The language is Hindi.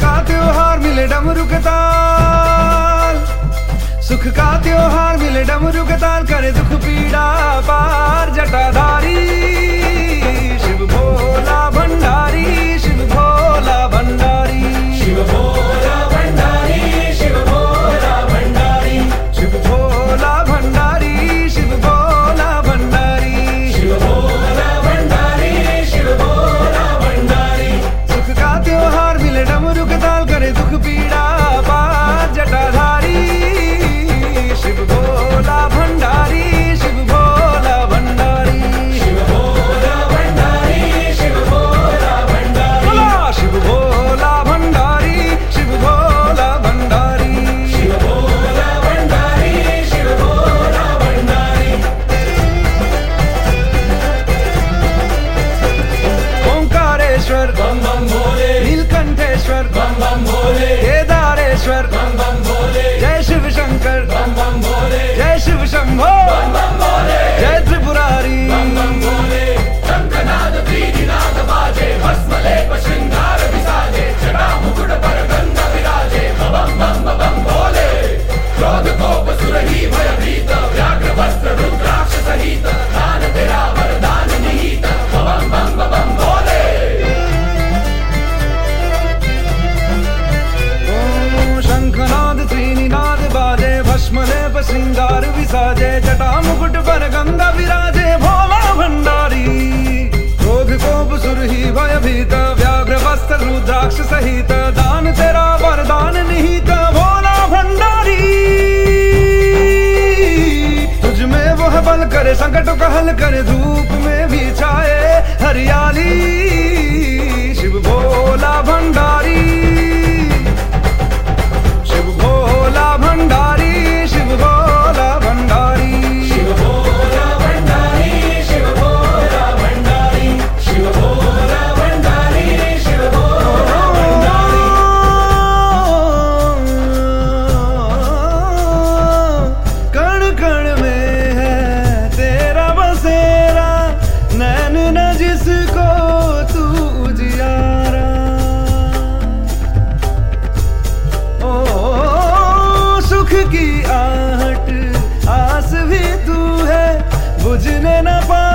का त्योहार मिले डमरू के सुख का त्योहार मिले डमरू के करे दुख पीड़ा पार जटाधारी। श्रृंगार विसाजे, जटा मुकुट पर गंगा विराजे भोला भंडारी। रोग कोप सुरही भय भीत, व्याघ्र वस्त्र रुद्राक्ष सहित, दान तेरा वरदान निहित, भोला भंडारी। तुझ में वह बल करे, संकट कहल कर करे, धूप में भी छाए हरियाली। বুঝলে না পা